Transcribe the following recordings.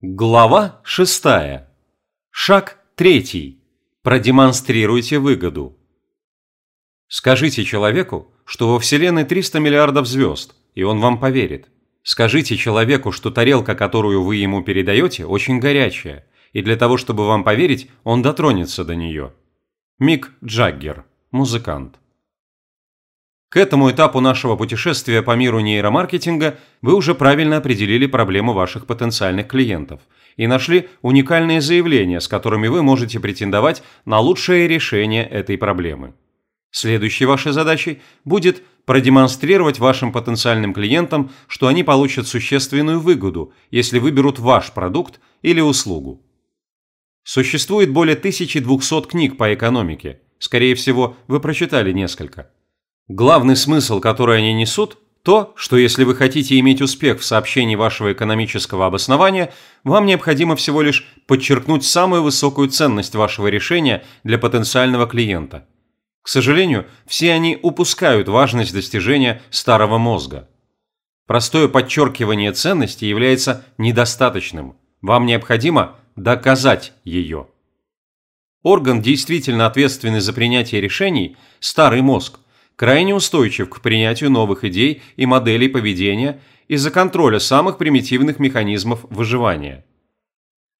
Глава 6. Шаг 3. Продемонстрируйте выгоду. Скажите человеку, что во Вселенной 300 миллиардов звезд, и он вам поверит. Скажите человеку, что тарелка, которую вы ему передаете, очень горячая, и для того, чтобы вам поверить, он дотронется до нее. Мик Джаггер, музыкант. К этому этапу нашего путешествия по миру нейромаркетинга вы уже правильно определили проблему ваших потенциальных клиентов и нашли уникальные заявления, с которыми вы можете претендовать на лучшее решение этой проблемы. Следующей вашей задачей будет продемонстрировать вашим потенциальным клиентам, что они получат существенную выгоду, если выберут ваш продукт или услугу. Существует более 1200 книг по экономике. Скорее всего, вы прочитали несколько. Главный смысл, который они несут, то, что если вы хотите иметь успех в сообщении вашего экономического обоснования, вам необходимо всего лишь подчеркнуть самую высокую ценность вашего решения для потенциального клиента. К сожалению, все они упускают важность достижения старого мозга. Простое подчеркивание ценности является недостаточным. Вам необходимо доказать ее. Орган, действительно ответственный за принятие решений – старый мозг – крайне устойчив к принятию новых идей и моделей поведения из-за контроля самых примитивных механизмов выживания.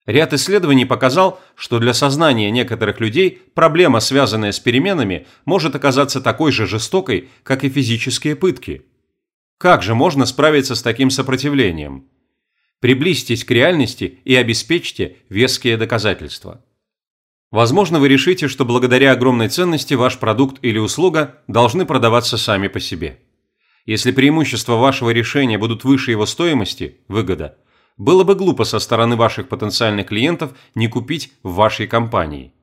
Ряд исследований показал, что для сознания некоторых людей проблема, связанная с переменами, может оказаться такой же жестокой, как и физические пытки. Как же можно справиться с таким сопротивлением? Приблизьтесь к реальности и обеспечьте веские доказательства. Возможно, вы решите, что благодаря огромной ценности ваш продукт или услуга должны продаваться сами по себе. Если преимущества вашего решения будут выше его стоимости, выгода, было бы глупо со стороны ваших потенциальных клиентов не купить в вашей компании.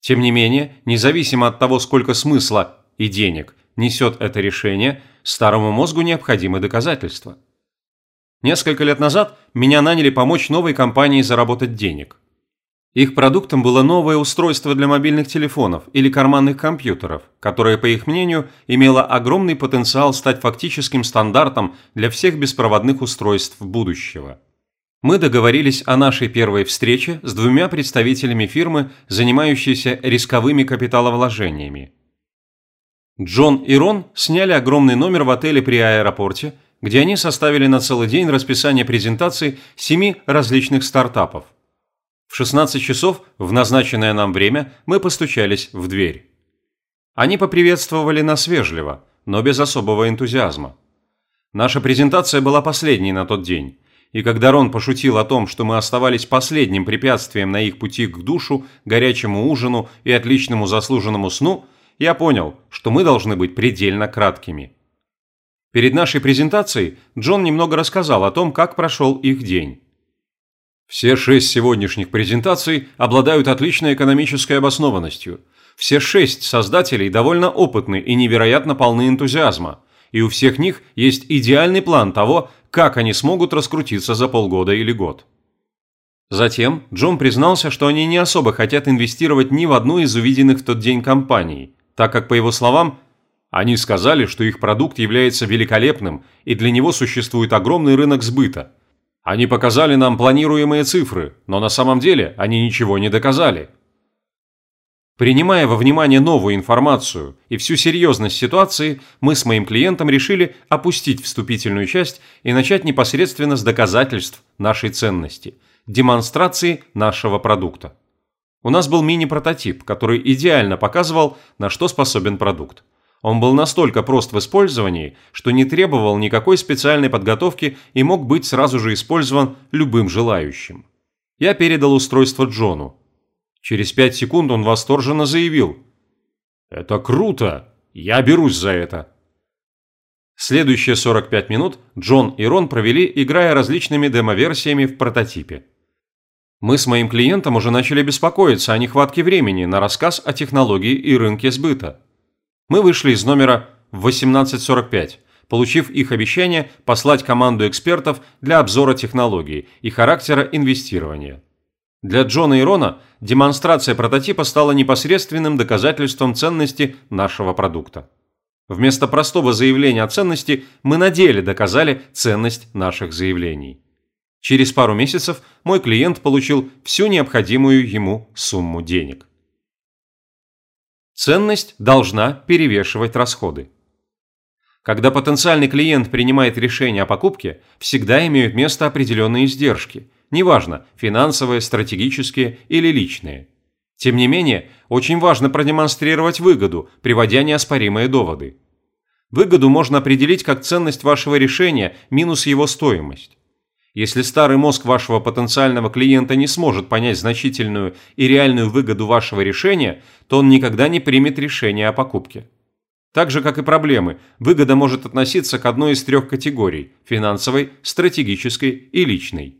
Тем не менее, независимо от того, сколько смысла и денег несет это решение, старому мозгу необходимы доказательства. Несколько лет назад меня наняли помочь новой компании заработать денег – их продуктом было новое устройство для мобильных телефонов или карманных компьютеров, которое, по их мнению, имело огромный потенциал стать фактическим стандартом для всех беспроводных устройств будущего. Мы договорились о нашей первой встрече с двумя представителями фирмы, занимающейся рисковыми капиталовложениями. Джон и Рон сняли огромный номер в отеле при аэропорте, где они составили на целый день расписание презентаций семи различных стартапов. В 16 часов в назначенное нам время мы постучались в дверь. Они поприветствовали нас вежливо, но без особого энтузиазма. Наша презентация была последней на тот день, и когда Рон пошутил о том, что мы оставались последним препятствием на их пути к душу, горячему ужину и отличному заслуженному сну, я понял, что мы должны быть предельно краткими. Перед нашей презентацией Джон немного рассказал о том, как прошел их день. Все шесть сегодняшних презентаций обладают отличной экономической обоснованностью. Все шесть создателей довольно опытны и невероятно полны энтузиазма. И у всех них есть идеальный план того, как они смогут раскрутиться за полгода или год. Затем Джон признался, что они не особо хотят инвестировать ни в одну из увиденных в тот день компаний, так как, по его словам, они сказали, что их продукт является великолепным и для него существует огромный рынок сбыта – они показали нам планируемые цифры, но на самом деле они ничего не доказали. Принимая во внимание новую информацию и всю серьезность ситуации, мы с моим клиентом решили опустить вступительную часть и начать непосредственно с доказательств нашей ценности, демонстрации нашего продукта. У нас был мини-прототип, который идеально показывал, на что способен продукт. Он был настолько прост в использовании, что не требовал никакой специальной подготовки и мог быть сразу же использован любым желающим. Я передал устройство Джону. Через пять секунд он восторженно заявил. «Это круто! Я берусь за это!» Следующие 45 минут Джон и Рон провели, играя различными демо-версиями в прототипе. Мы с моим клиентом уже начали беспокоиться о нехватке времени на рассказ о технологии и рынке сбыта. Мы вышли из номера в 18.45, получив их обещание послать команду экспертов для обзора технологии и характера инвестирования. Для Джона и Рона демонстрация прототипа стала непосредственным доказательством ценности нашего продукта. Вместо простого заявления о ценности мы на деле доказали ценность наших заявлений. Через пару месяцев мой клиент получил всю необходимую ему сумму денег. Ценность должна перевешивать расходы. Когда потенциальный клиент принимает решение о покупке, всегда имеют место определенные издержки, неважно, финансовые, стратегические или личные. Тем не менее, очень важно продемонстрировать выгоду, приводя неоспоримые доводы. Выгоду можно определить как ценность вашего решения минус его стоимость. Если старый мозг вашего потенциального клиента не сможет понять значительную и реальную выгоду вашего решения, то он никогда не примет решение о покупке. Так же, как и проблемы, выгода может относиться к одной из трех категорий – финансовой, стратегической и личной.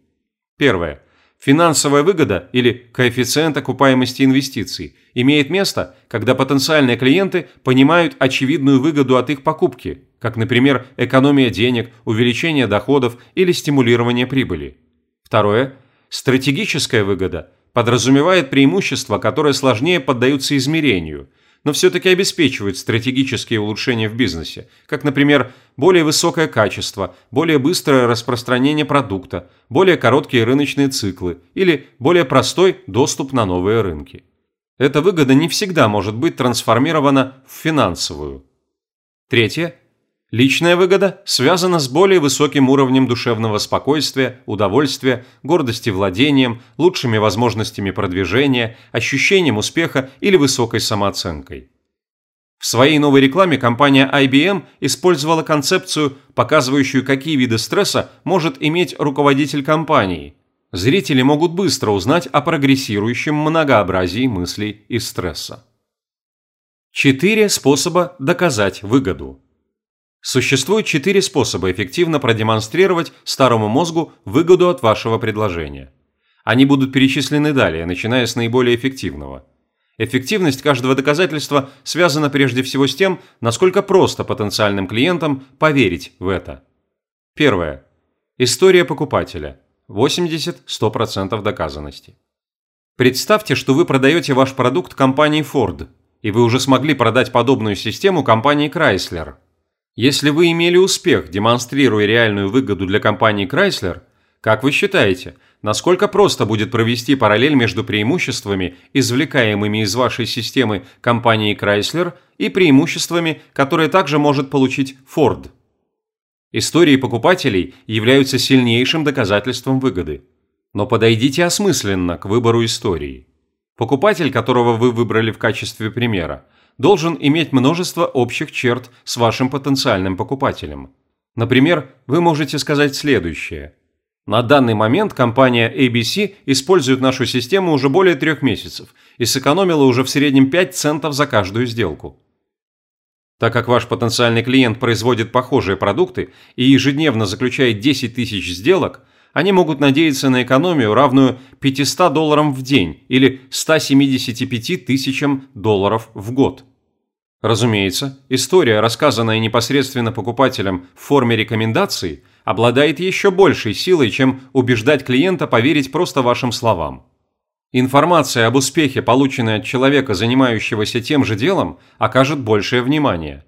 Первое. Финансовая выгода или коэффициент окупаемости инвестиций имеет место, когда потенциальные клиенты понимают очевидную выгоду от их покупки, как, например, экономия денег, увеличение доходов или стимулирование прибыли. Второе. Стратегическая выгода подразумевает преимущества, которые сложнее поддаются измерению – но все-таки обеспечивают стратегические улучшения в бизнесе, как, например, более высокое качество, более быстрое распространение продукта, более короткие рыночные циклы или более простой доступ на новые рынки. Эта выгода не всегда может быть трансформирована в финансовую. Третье Личная выгода связана с более высоким уровнем душевного спокойствия, удовольствия, гордости владением, лучшими возможностями продвижения, ощущением успеха или высокой самооценкой. В своей новой рекламе компания IBM использовала концепцию, показывающую, какие виды стресса может иметь руководитель компании. Зрители могут быстро узнать о прогрессирующем многообразии мыслей и стресса. Четыре способа доказать выгоду. Существует четыре способа эффективно продемонстрировать старому мозгу выгоду от вашего предложения. Они будут перечислены далее, начиная с наиболее эффективного. Эффективность каждого доказательства связана прежде всего с тем, насколько просто потенциальным клиентам поверить в это. Первое. История покупателя. 80-100% доказанности. Представьте, что вы продаете ваш продукт компании Ford, и вы уже смогли продать подобную систему компании Chrysler – если вы имели успех, демонстрируя реальную выгоду для компании Chrysler, как вы считаете, насколько просто будет провести параллель между преимуществами, извлекаемыми из вашей системы компании Chrysler, и преимуществами, которые также может получить Ford? Истории покупателей являются сильнейшим доказательством выгоды. Но подойдите осмысленно к выбору истории. Покупатель, которого вы выбрали в качестве примера, должен иметь множество общих черт с вашим потенциальным покупателем. Например, вы можете сказать следующее. На данный момент компания ABC использует нашу систему уже более трех месяцев и сэкономила уже в среднем 5 центов за каждую сделку. Так как ваш потенциальный клиент производит похожие продукты и ежедневно заключает 10 тысяч сделок, они могут надеяться на экономию, равную 500 долларам в день или 175 тысячам долларов в год. Разумеется, история, рассказанная непосредственно покупателям в форме рекомендаций, обладает еще большей силой, чем убеждать клиента поверить просто вашим словам. Информация об успехе, полученная от человека, занимающегося тем же делом, окажет большее внимание.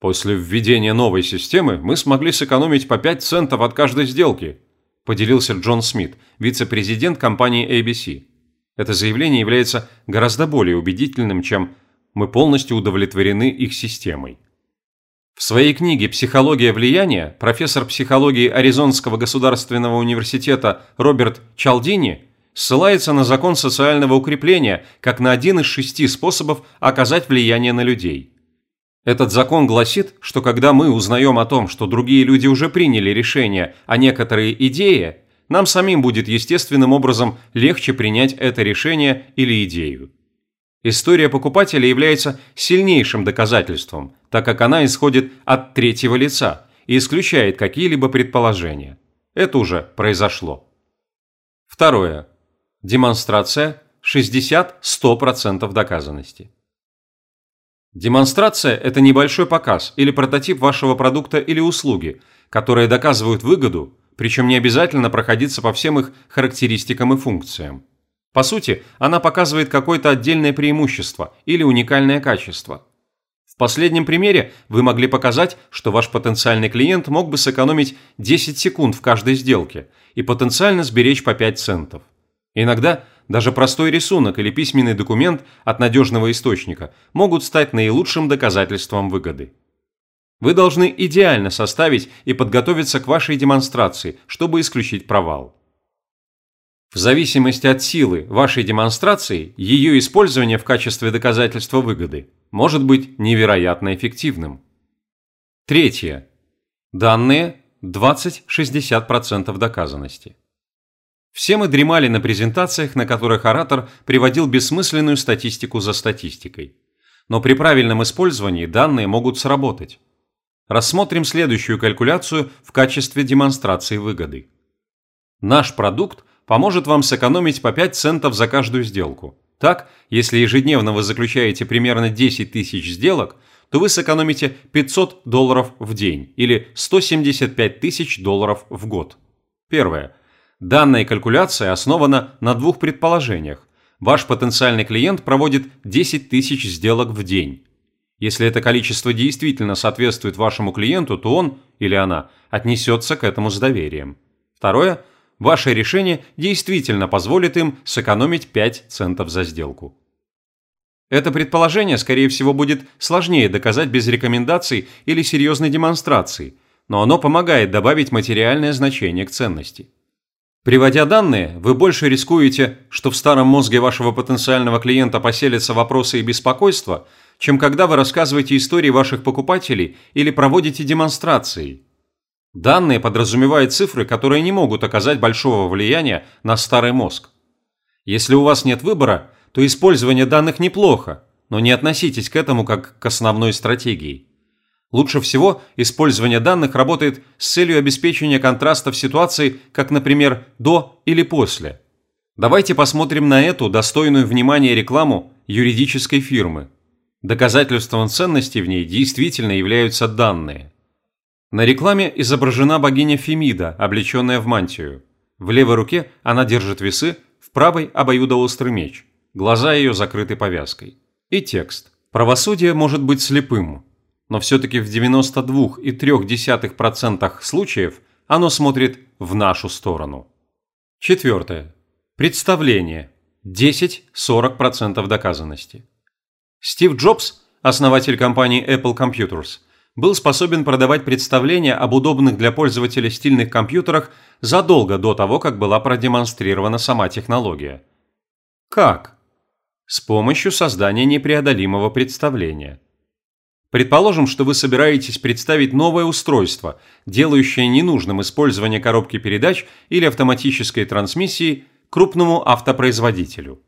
После введения новой системы мы смогли сэкономить по 5 центов от каждой сделки, поделился Джон Смит, вице-президент компании ABC. Это заявление является гораздо более убедительным, чем «мы полностью удовлетворены их системой». В своей книге «Психология влияния» профессор психологии Аризонского государственного университета Роберт Чалдини ссылается на закон социального укрепления как на один из шести способов оказать влияние на людей – этот закон гласит, что когда мы узнаем о том, что другие люди уже приняли решение о некоторой идее, нам самим будет естественным образом легче принять это решение или идею. История покупателя является сильнейшим доказательством, так как она исходит от третьего лица и исключает какие-либо предположения. Это уже произошло. Второе. Демонстрация 60-100% доказанности. Демонстрация – это небольшой показ или прототип вашего продукта или услуги, которые доказывают выгоду, причем не обязательно проходиться по всем их характеристикам и функциям. По сути, она показывает какое-то отдельное преимущество или уникальное качество. В последнем примере вы могли показать, что ваш потенциальный клиент мог бы сэкономить 10 секунд в каждой сделке и потенциально сберечь по 5 центов. Иногда даже простой рисунок или письменный документ от надежного источника могут стать наилучшим доказательством выгоды. Вы должны идеально составить и подготовиться к вашей демонстрации, чтобы исключить провал. В зависимости от силы вашей демонстрации, ее использование в качестве доказательства выгоды может быть невероятно эффективным. Третье. Данные 20-60% доказанности. Все мы дремали на презентациях, на которых оратор приводил бессмысленную статистику за статистикой. Но при правильном использовании данные могут сработать. Рассмотрим следующую калькуляцию в качестве демонстрации выгоды. Наш продукт поможет вам сэкономить по 5 центов за каждую сделку. Так, если ежедневно вы заключаете примерно 10 тысяч сделок, то вы сэкономите 500 долларов в день или 175 тысяч долларов в год. Первое. Данная калькуляция основана на двух предположениях. Ваш потенциальный клиент проводит 10 тысяч сделок в день. Если это количество действительно соответствует вашему клиенту, то он или она отнесется к этому с доверием. Второе – ваше решение действительно позволит им сэкономить 5 центов за сделку. Это предположение, скорее всего, будет сложнее доказать без рекомендаций или серьезной демонстрации, но оно помогает добавить материальное значение к ценности. Приводя данные, вы больше рискуете, что в старом мозге вашего потенциального клиента поселятся вопросы и беспокойства, чем когда вы рассказываете истории ваших покупателей или проводите демонстрации – Данные подразумевают цифры, которые не могут оказать большого влияния на старый мозг. Если у вас нет выбора, то использование данных неплохо, но не относитесь к этому как к основной стратегии. Лучше всего использование данных работает с целью обеспечения контраста в ситуации, как, например, до или после. Давайте посмотрим на эту достойную внимания рекламу юридической фирмы. Доказательством ценности в ней действительно являются данные – на рекламе изображена богиня Фемида, облеченная в мантию. В левой руке она держит весы, в правой – обоюдоострый меч. Глаза ее закрыты повязкой. И текст. Правосудие может быть слепым, но все-таки в 92,3% случаев оно смотрит в нашу сторону. Четвертое. Представление. 10-40% доказанности. Стив Джобс, основатель компании Apple Computers, был способен продавать представления об удобных для пользователя стильных компьютерах задолго до того, как была продемонстрирована сама технология. Как? С помощью создания непреодолимого представления. Предположим, что вы собираетесь представить новое устройство, делающее ненужным использование коробки передач или автоматической трансмиссии крупному автопроизводителю.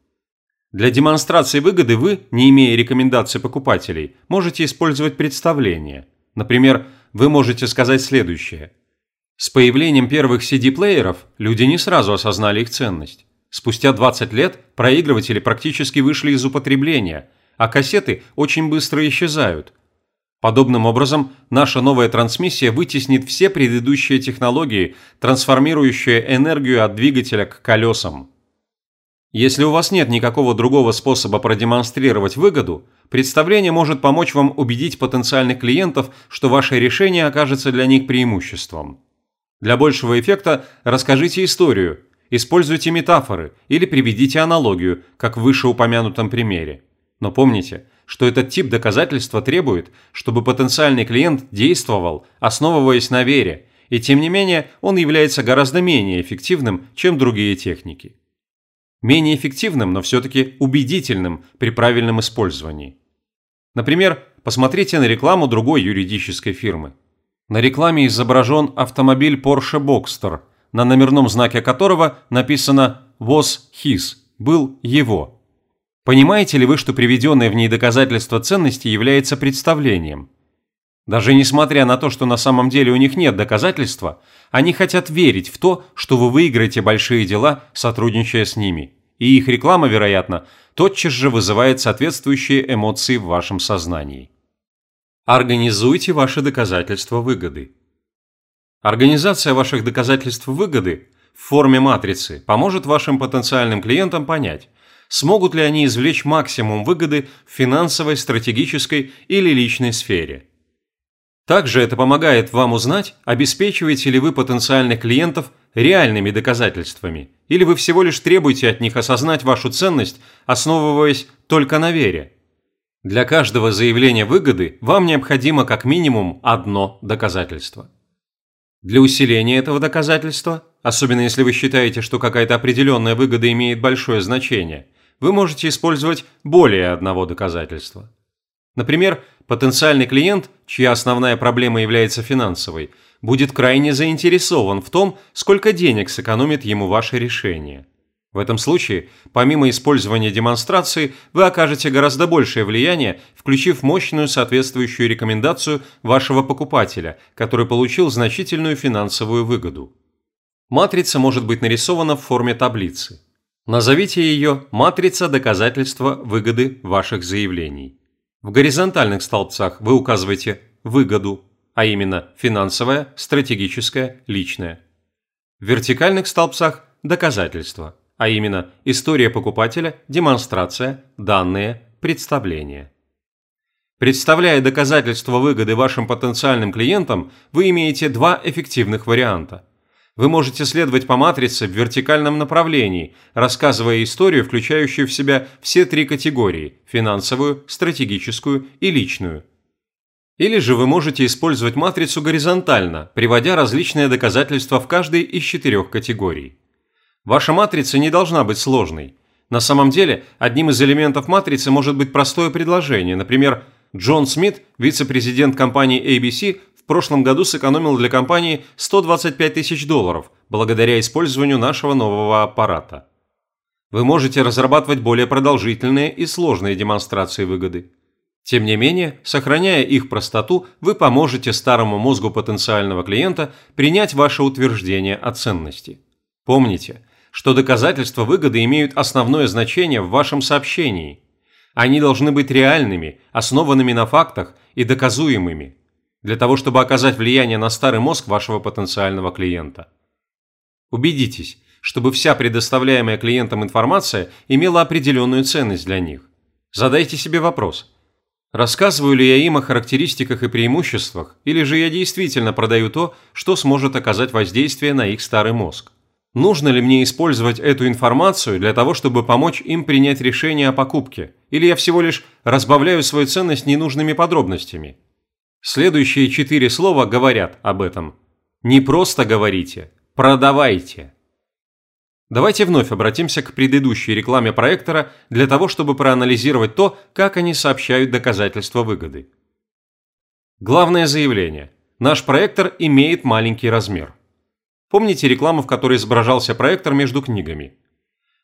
Для демонстрации выгоды вы, не имея рекомендаций покупателей, можете использовать представление – Например, вы можете сказать следующее. С появлением первых CD-плееров люди не сразу осознали их ценность. Спустя 20 лет проигрыватели практически вышли из употребления, а кассеты очень быстро исчезают. Подобным образом, наша новая трансмиссия вытеснит все предыдущие технологии, трансформирующие энергию от двигателя к колесам. Если у вас нет никакого другого способа продемонстрировать выгоду, представление может помочь вам убедить потенциальных клиентов, что ваше решение окажется для них преимуществом. Для большего эффекта расскажите историю, используйте метафоры или приведите аналогию, как в вышеупомянутом примере. Но помните, что этот тип доказательства требует, чтобы потенциальный клиент действовал, основываясь на вере, и тем не менее он является гораздо менее эффективным, чем другие техники менее эффективным, но все-таки убедительным при правильном использовании. Например, посмотрите на рекламу другой юридической фирмы. На рекламе изображен автомобиль Porsche Boxster, на номерном знаке которого написано «was his» – «был его». Понимаете ли вы, что приведенное в ней доказательство ценности является представлением? Даже несмотря на то, что на самом деле у них нет доказательства, они хотят верить в то, что вы выиграете большие дела, сотрудничая с ними. И их реклама, вероятно, тотчас же вызывает соответствующие эмоции в вашем сознании. Организуйте ваши доказательства выгоды. Организация ваших доказательств выгоды в форме матрицы поможет вашим потенциальным клиентам понять, Смогут ли они извлечь максимум выгоды в финансовой, стратегической или личной сфере? Также это помогает вам узнать, обеспечиваете ли вы потенциальных клиентов реальными доказательствами, или вы всего лишь требуете от них осознать вашу ценность, основываясь только на вере. Для каждого заявления выгоды вам необходимо как минимум одно доказательство. Для усиления этого доказательства, особенно если вы считаете, что какая-то определенная выгода имеет большое значение, вы можете использовать более одного доказательства. Например, потенциальный клиент, чья основная проблема является финансовой, будет крайне заинтересован в том, сколько денег сэкономит ему ваше решение. В этом случае, помимо использования демонстрации, вы окажете гораздо большее влияние, включив мощную соответствующую рекомендацию вашего покупателя, который получил значительную финансовую выгоду. Матрица может быть нарисована в форме таблицы. Назовите ее «Матрица доказательства выгоды ваших заявлений». В горизонтальных столбцах вы указываете выгоду, а именно финансовая, стратегическая, личная. В вертикальных столбцах – доказательства, а именно история покупателя, демонстрация, данные, представление. Представляя доказательства выгоды вашим потенциальным клиентам, вы имеете два эффективных варианта. Вы можете следовать по матрице в вертикальном направлении, рассказывая историю, включающую в себя все три категории – финансовую, стратегическую и личную. Или же вы можете использовать матрицу горизонтально, приводя различные доказательства в каждой из четырех категорий. Ваша матрица не должна быть сложной. На самом деле, одним из элементов матрицы может быть простое предложение, например, Джон Смит, вице-президент компании ABC, прошлом году сэкономил для компании 125 тысяч долларов благодаря использованию нашего нового аппарата. Вы можете разрабатывать более продолжительные и сложные демонстрации выгоды. Тем не менее, сохраняя их простоту, вы поможете старому мозгу потенциального клиента принять ваше утверждение о ценности. Помните, что доказательства выгоды имеют основное значение в вашем сообщении. Они должны быть реальными, основанными на фактах и доказуемыми для того, чтобы оказать влияние на старый мозг вашего потенциального клиента. Убедитесь, чтобы вся предоставляемая клиентам информация имела определенную ценность для них. Задайте себе вопрос. Рассказываю ли я им о характеристиках и преимуществах, или же я действительно продаю то, что сможет оказать воздействие на их старый мозг? Нужно ли мне использовать эту информацию для того, чтобы помочь им принять решение о покупке, или я всего лишь разбавляю свою ценность ненужными подробностями? Следующие четыре слова говорят об этом. Не просто говорите, продавайте. Давайте вновь обратимся к предыдущей рекламе проектора для того, чтобы проанализировать то, как они сообщают доказательства выгоды. Главное заявление. Наш проектор имеет маленький размер. Помните рекламу, в которой изображался проектор между книгами?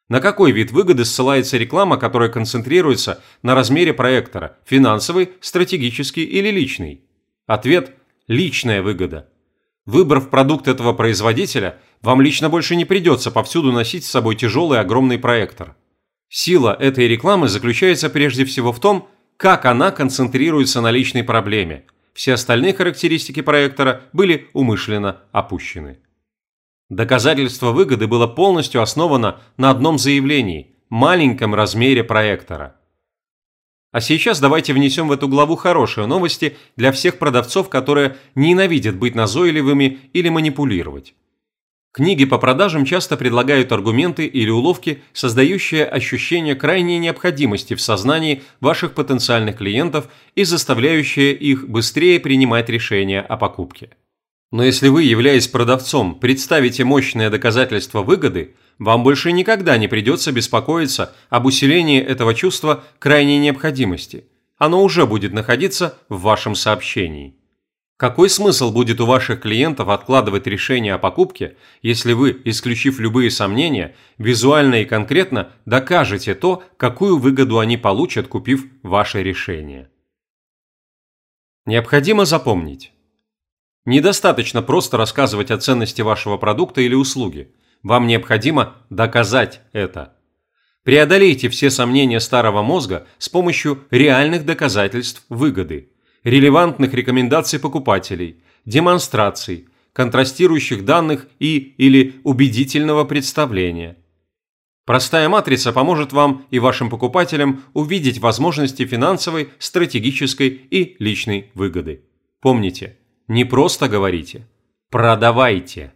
На какой вид выгоды ссылается реклама, которая концентрируется на размере проектора – финансовый, стратегический или личный? Ответ – личная выгода. Выбрав продукт этого производителя, вам лично больше не придется повсюду носить с собой тяжелый огромный проектор. Сила этой рекламы заключается прежде всего в том, как она концентрируется на личной проблеме. Все остальные характеристики проектора были умышленно опущены. Доказательство выгоды было полностью основано на одном заявлении – маленьком размере проектора. А сейчас давайте внесем в эту главу хорошие новости для всех продавцов, которые ненавидят быть назойливыми или манипулировать. Книги по продажам часто предлагают аргументы или уловки, создающие ощущение крайней необходимости в сознании ваших потенциальных клиентов и заставляющие их быстрее принимать решения о покупке. Но если вы, являясь продавцом, представите мощное доказательство выгоды, вам больше никогда не придется беспокоиться об усилении этого чувства крайней необходимости. Оно уже будет находиться в вашем сообщении. Какой смысл будет у ваших клиентов откладывать решение о покупке, если вы, исключив любые сомнения, визуально и конкретно докажете то, какую выгоду они получат, купив ваше решение? Необходимо запомнить. Недостаточно просто рассказывать о ценности вашего продукта или услуги. Вам необходимо доказать это. Преодолейте все сомнения старого мозга с помощью реальных доказательств выгоды, релевантных рекомендаций покупателей, демонстраций, контрастирующих данных и или убедительного представления. Простая матрица поможет вам и вашим покупателям увидеть возможности финансовой, стратегической и личной выгоды. Помните, не просто говорите, продавайте.